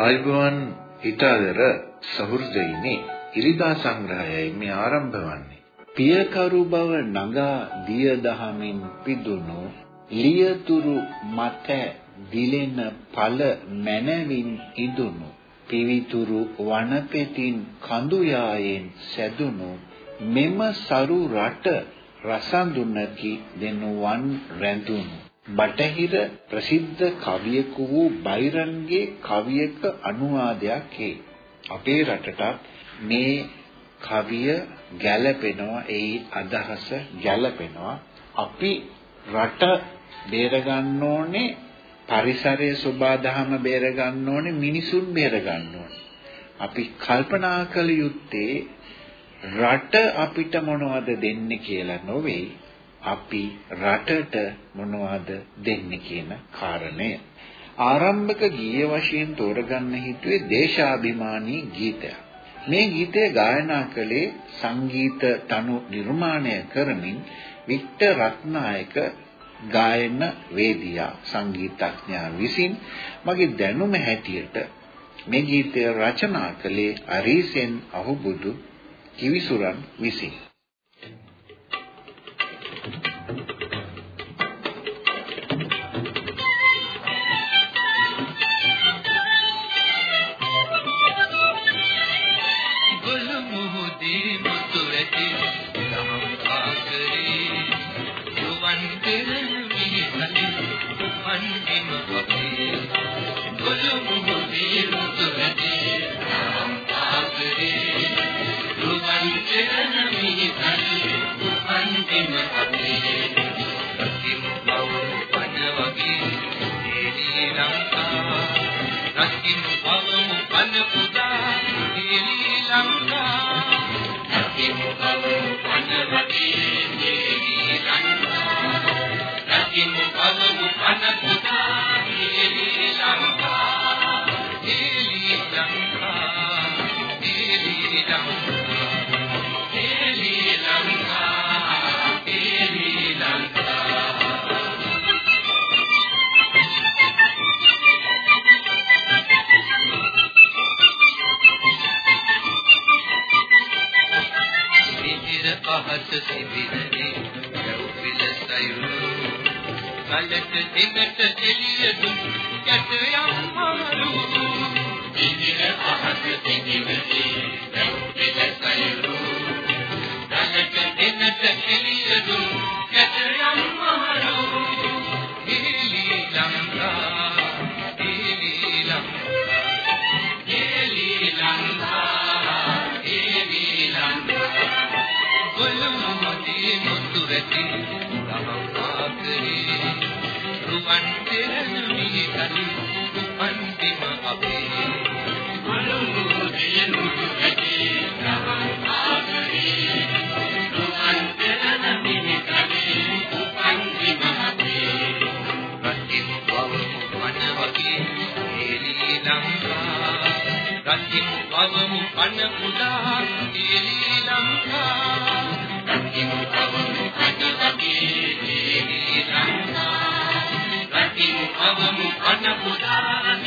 ආයුබෝවන් හිතාදර සහෘදයිනි ඉරිදා සංග්‍රහයයි මේ ආරම්භ වන්නේ. පියකරු බව නගා දිය දහමින් පිදුණු ලියතුරු මත දිලෙන පළ මනවින් ඉදුණු පිවිතුරු වනපෙතින් කඳු යායෙන් සැදුණු මෙම සරු රට රසඳුනකි දෙනුවන් රැඳුණු. බටහිර ප්‍රසිද්ධ කවියෙකු වූ බයිරන්ගේ කවියක අනුවාදයක් ඒ. අපේ රටට මේ කවිය ගැළපෙනවා ඒ අදහස ගැළපෙනවා. අපි රට බේර ගන්න ඕනේ පරිසරයේ සෝබාදහම බේර ගන්න ඕනේ මිනිසුන් බේර ගන්න ඕනේ. අපි කල්පනා කළ යුත්තේ රට අපිට මොනවද දෙන්නේ කියලා නොවේ. අපි රටට මොනවද දෙන්නේ කියන කාරණය. ආරම්භක ගීය වශයෙන් තෝරගන්න හිතුවේ දේශාභිමානී ගීතයක්. මේ ගීතය ගායනා කළේ සංගීත තනු නිර්මාණය කරමින් වික්ටර් රත්නායක ගායන වේදියා සංගීතඥයා විසින් මගේ දැනුම හැටියට මේ ගීතය රචනා කළේ අරීසෙන් අහුබුදු කිවිසුරන් විසින් කලට දෙකට එළිය දුක් ගැට යම් මරු ඉදිර අහස රජින් වවමු කන පුදා තේරි ලංකා. රජින් වවමු කන පුදා තේරි ලංකා. රජින් වවමු කන පුදා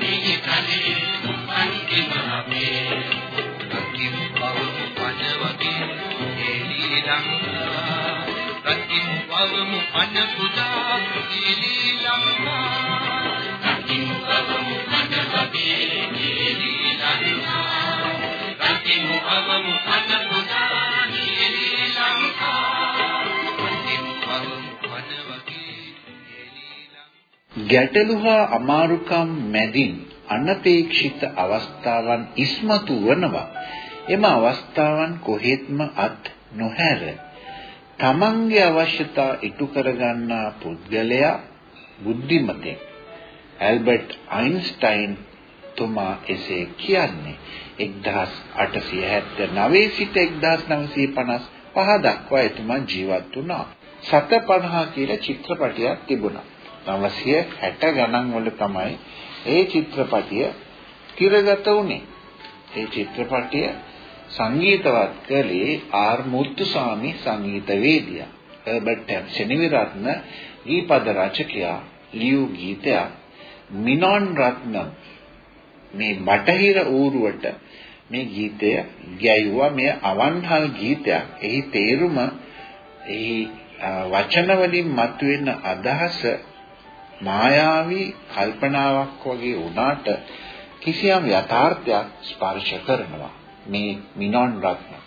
මිහි කලි දුකන් පින අපේ. රකින් පවමු පන වගේ එලි ලංකා රකින් පවමු පන පුදා ගැටලු හා අමාරුකම් මැදින් අනපේක්ෂිත අවස්ථාවන් ඉස්මතු වනවා. එම අවස්ථාවන් කොහෙත්ම අත් නොහැර තමන්ගේ අවශ්‍යතා ඉටු කරගන්නා පුද්ගලයා බුද්ධිමතෙක් ඇල්බර්ට් අයින්ස්ටයින් තුමා එසේ කියන්නේ 1879 සිට 1955 දක්වා එතුමා ජීවත් වුණා. 750 කියලා චිත්‍රපටයක් තිබුණා. 960 ගණන් වල තමයි ඒ චිත්‍රපටිය තිරගත වුණේ. ඒ චිත්‍රපටිය සංගීතවත් කළේ ආර් මුත්තුසාමි සංගීතවේදියා. හර්බර්ට් සෙනවිරත්න ගීපද රචකයා ලියූ ගීතයක් මිනොන් රත්නම් මේ බටහිර ඌරුවට මේ ගීතය ගැයුවා මේ අවන්හල් ගීතයක්. එහි තේරුම එහි වචන වලින් මතුවෙන අදහස මායාවී කල්පනාවක් වගේ වුණාට කිසියම් යථාර්ථයක් ස්පර්ශ කරනවා. මේ මිනොන් රත්නම්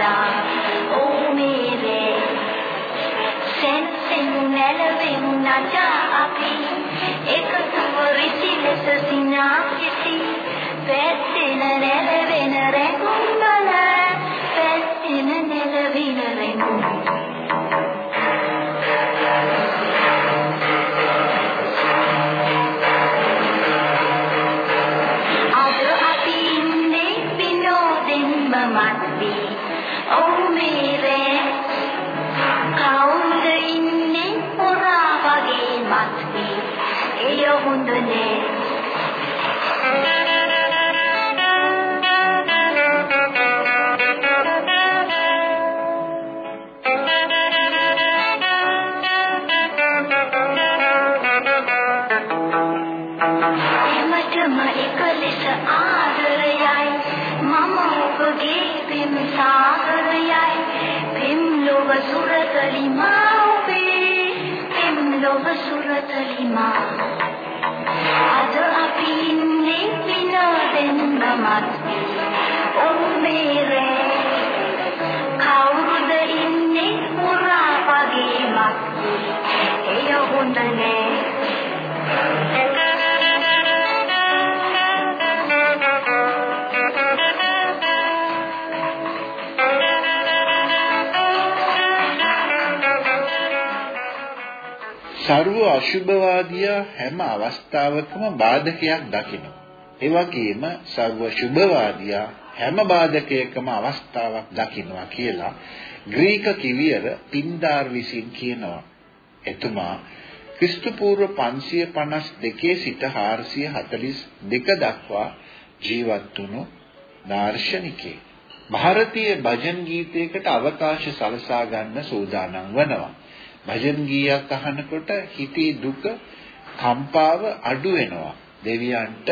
සැමදා ඔව් මේරේ සෙන්සෙන් නැලවෙමු නජා අපි. එකතුව රිසි ලෙස සිනා සිටි පැත්තෙන නැලවෙන රැකුම් සුරතලි මා ඔබේ පෙම් ලොව සුරතලි මා. අද අපි ඉන්නේ විනෝදෙන්ම මත්වි ඔව් මේරේ කවුරුද ඉන්නේ පුරා වගේ මත්වි එය හොඳනේ ਸਰව අශුභවාදියා හැම අවස්ථාවකම බාධකයක් දකිනවා. ඒ වගේම ਸਰව සුභවාදියා හැම බාධකයකම අවස්ථාවක් දකිනවා කියලා ග්‍රීක කිවියර පින්දාර් විසින් කියනවා. එතුමා ක්‍රිස්තු පූර්ව 552 සිට 442 දක්වා ජීවත් වුණු දාර්ශනිකයෙක්. ಭಾರತೀಯ භජන් ගීතයකට අවකාශ සලසා ගන්න සූදානම් වෙනවා. භජන් ගීයක් අහනකොට හිතේ දුක කම්පාව අඩු වෙනවා. දෙවියන්ට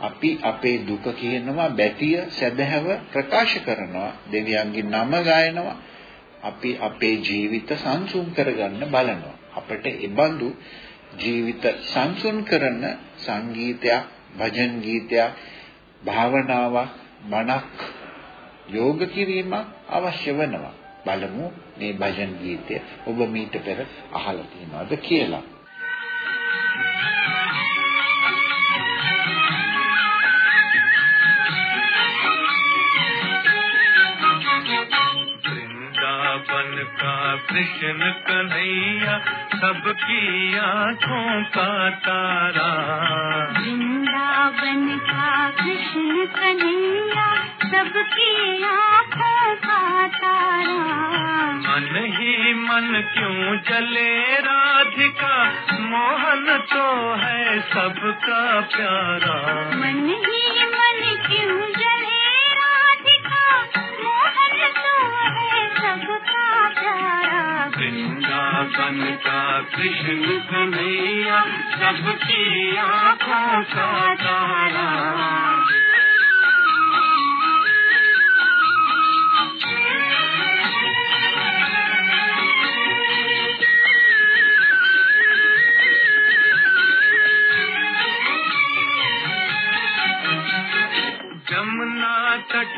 අපි අපේ දුක කියනවා බැතිය සැදැහැව ප්‍රකාශ කරනවා. දෙවියන්ගේ නම ගායනවා. අපි අපේ ජීවිත සංසුන් කරගන්න බලනවා. අපිට ඒබඳු ජීවිත සංසුන් කරන සංගීතයක්, භජන් ගීතයක්, භාවනාවක් මනක් යෝග කිරීමක් අවශ්‍ය වෙනවා. බලමු මේ භජන් ගීතය ඔබ මීට පෙර අහලා තියෙනවද කියලා. कृष्ण कन्हैया सबकी आंखों का तारा वृंदावन का कृष्ण कन्हैया सबकी आँखों का तारा। मन ही मन क्यों जले? राधिका मोहन तो है सबका प्यारा। मन ही मन क्यों जले? राधिका मोहन तो है सबका प्यारा। वृंदावन का कृष्ण कन्हैया सबकी आँखों का तारा।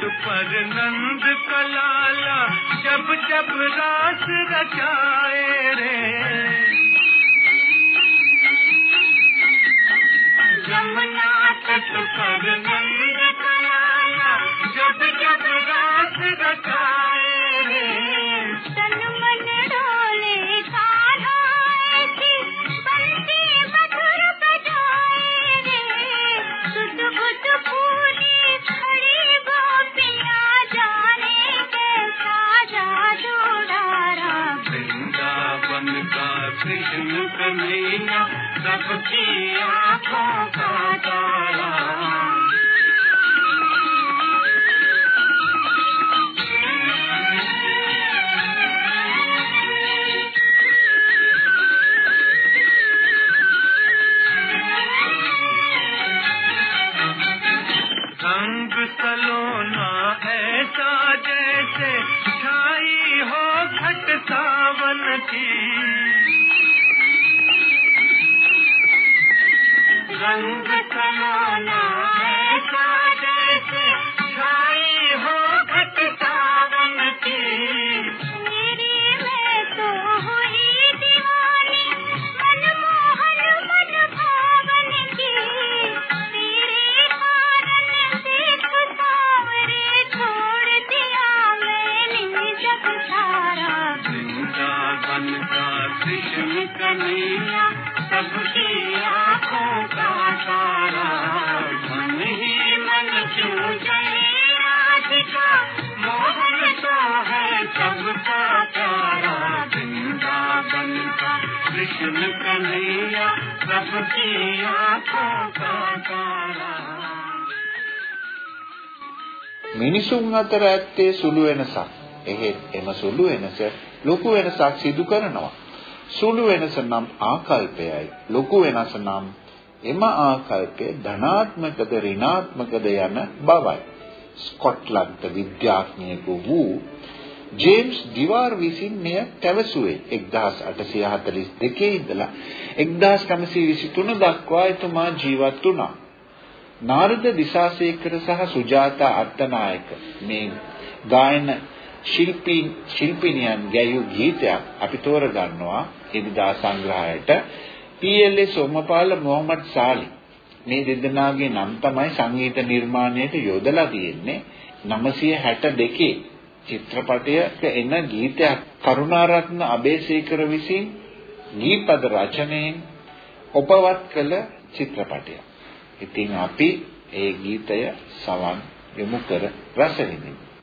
पर नंद कलाला जब जब रास रचाए। 他居然 सबका प्यारा वृंदावन का कृष्ण कन्हैया सबकी आंखों का तारा මිනිසුන් අතර ඇත්තේ සුළු වෙනසක්. එහෙත් එම සුළු වෙනස ලොකු වෙනසක් සිදු කරනවා. සුළු වෙනස නම් ආකල්පයයි. ලොකු වෙනස නම් එම ආකල්පය ධනාත්මකද ඍණාත්මකද යන බවයි. ස්කොට්ලන්ත විද්‍යාඥයෙකු වූ ජේම්ස් ඩිවාර් විසින් මෙය පැවසුවේ 1842 ඉඳලා 1923 දක්වා එතුමා ජීවත් වුණා. නාරද දිසාසේකර සහ සුජාතා අත්තනායක මේ ගායන ශිල්පීන් ශිල්පිනියන් ගැයූ ගීතයක් අපි තෝරගන්නවා එදිදා සංග්‍රහයට පී.එල්.ඒ. සෝමපාල මොහමඩ් සාලි මේ දෙදෙනාගේ නම් තමයි සංගීත නිර්මාණයට යොදලා තියෙන්නේ 962 චිත්‍රපටයක එන ගීතයක් කරුණාරත්න අබේසේකර විසින් ගීපද රචනයෙන් ඔපවත් කළ චිත්‍රපටයක්. ඉතින් අපි ඒ ගීතය සවන් යොමු කර රස විඳිමු.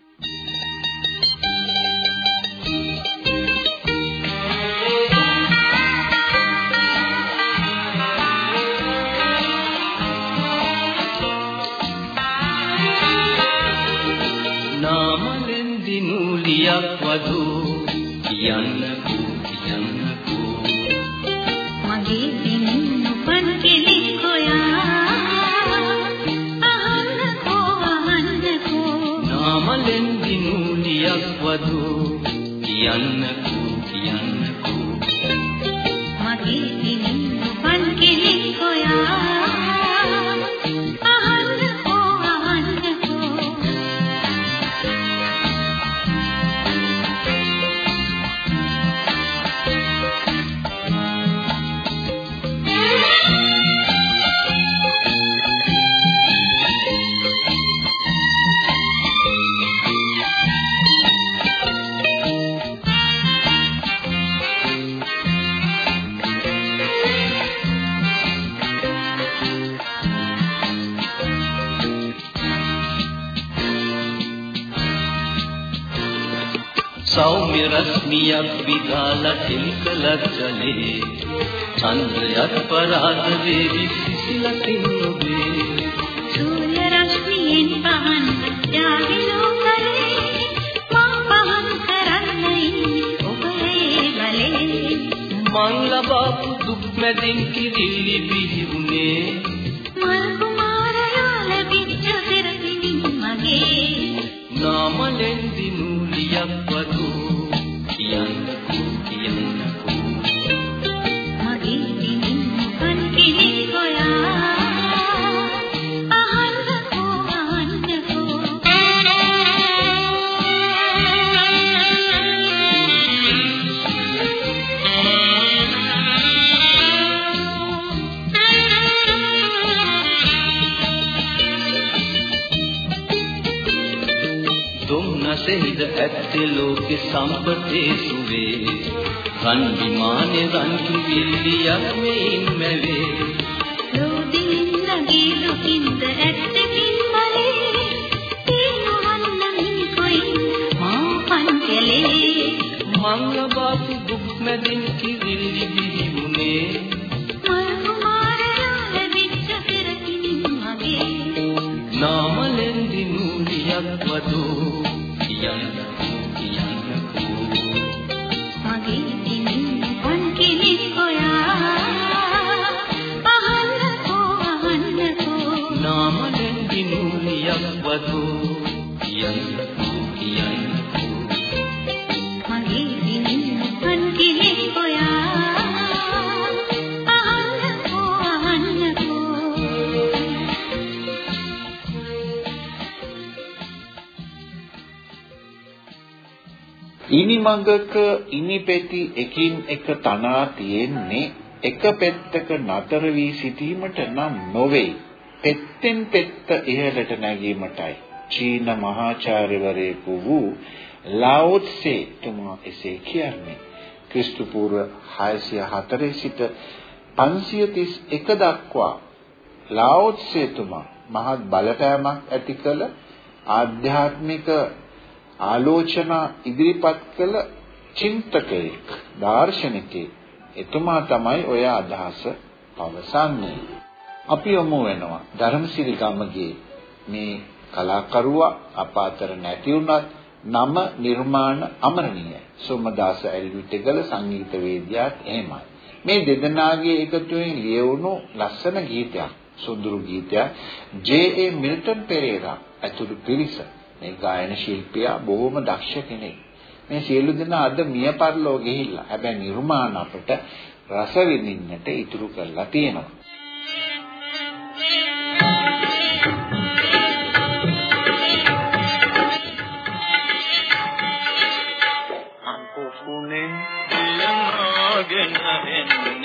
දිනුලියක් වදු කියන්නකෝ කියන්නකෝ මගේ දිනින් උපන් කෙලි කොයා රශ්මියක් විදාලා තිල්කලක් ජලේ චන්ද්‍රයත් පරාද වේවි සිසිලකින් ඔබේ සූර්ය රශ්මියෙන් පහන් යාවිලෝ කරේ මා පහන් කරන්න ඉන්නේ ඔබේ ගලේ මං ලබපු දුක් මැදින් කිරිලි බිහිුනේ මල් ඇත්තේ ලෝකෙ සම්පතේ සුවේ. රන් විමානේ රන් කිවිල්ලියක් මෙයින් මැවේ. ලෝදින්නගේ දුකින්ද ඇත්තකින් මලේ තේනවන්න මිනිකොයි මා පන්කලේ මං ලබපු දුක් මැදින් කිවිල්ලි බිහිුනේ මල් කුමාරයා ලැබිච්ච පෙරදිනින් මගේ. නාමලෙන් දිනුලියක් වදු ඉනිමඟක ඉනිපෙති එකින් එක තනා තියෙන්නේ එක පෙත්තක නතර වී සිටීමට නම් නොවේ. පෙත්තෙන් පෙත්ත ඉහළට නැගීමටයි. චීන මහාචාර්යවරයෙකු වූ ලාଓත්සේ තුමා එසේ කියන්නේ. ක්‍රිස්තු පූර්ව 604 සිට 531 දක්වා ලාओත්සේ තුමා මහත් බලපෑමක් ඇති කළ ආධ්‍යාත්මික ආලෝචනා ඉදිරිපත් කළ චින්තකයෙක් දාර්ශනිකයෙක්. එතුමා තමයි ඔය අදහස පවසන්නේ. අපි යමු වෙනවා ධර්මසිරි ගමගේ මේ කලාකරුවා අප අතර නැති වුණත් නම නිර්මාණ අමරණීය සෝමදාස ඇල්විටගල සංගීත වේදිකාත් එහෙමයි. මේ දෙදෙනාගේ එකතුවෙන් ලියවුණු ලස්සන ගීතයක් සුන්දර ගීතයක් ජේ.ඒ. මිල්ටන් පෙරේරා ඇතුළු පිරිස. මේ ගායන ශිල්පියා බොහොම දක්ෂ කෙනෙක්. මේ සියලු දෙනා අද මිය පරලෝ ගිහිල්ලා. හැබැයි නිර්මාණ අපට රස විඳින්නට ඉතුරු කරලා තියෙනවා. අංකුකුණෙන් දියනාගෙන එන්නේ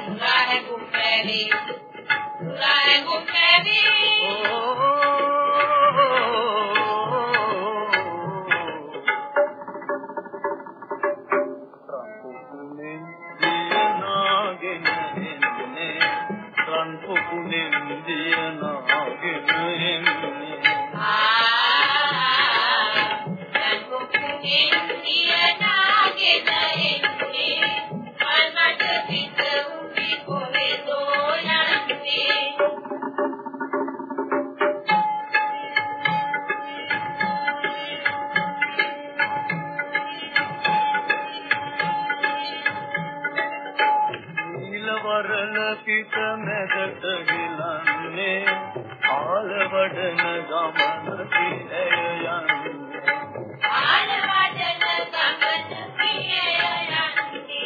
වෙතකින් නුරාහ කුප්පේවි නුරාහ කුප්පේවි वर्णपित मेदत गिलन्ने आलवडन गमन किययन्ने आलवडन गमन किययन्ने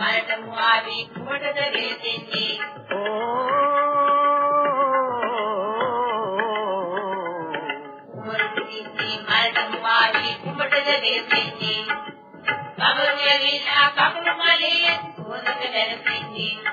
मरटमुआवे घोटदरेते developing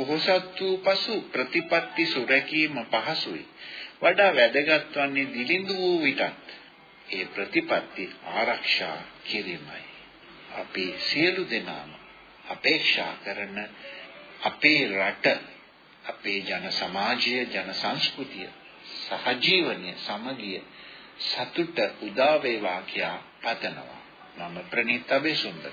පොහොසත් වූ පසු ප්‍රතිපත්ති සුරැකීම පහසුයි. වඩා වැදගත් වන්නේ දිලිඳු වූ විටත් ඒ ප්‍රතිපත්ති ආරක්ෂා කිරීමයි. අපි සියලු දෙනාම අපේක්ෂා කරන අපේ රට අපේ ජන සමාජය ජන සංස්කෘතිය සහජීවනය සමගිය සතුට උදා වේවා කියා පතනවා මම ප්‍රණීත අබේසුන්දර